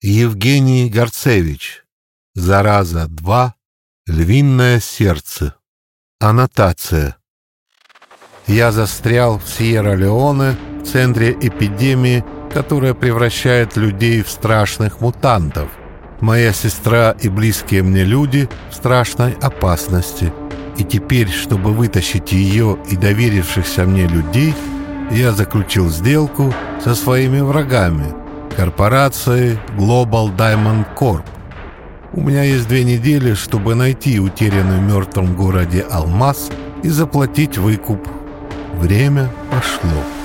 Евгений Горцевич. Зараза 2. Львиное сердце. Аннотация. Я застрял в Сьерра-Леоне, в центре эпидемии, которая превращает людей в страшных мутантов. Моя сестра и близкие мне люди в страшной опасности. И теперь, чтобы вытащить ее и доверившихся мне людей, я заключил сделку со своими врагами – корпорации Global Diamond Corp. У меня есть две недели, чтобы найти утерянный в мертвом городе алмаз и заплатить выкуп. Время пошло.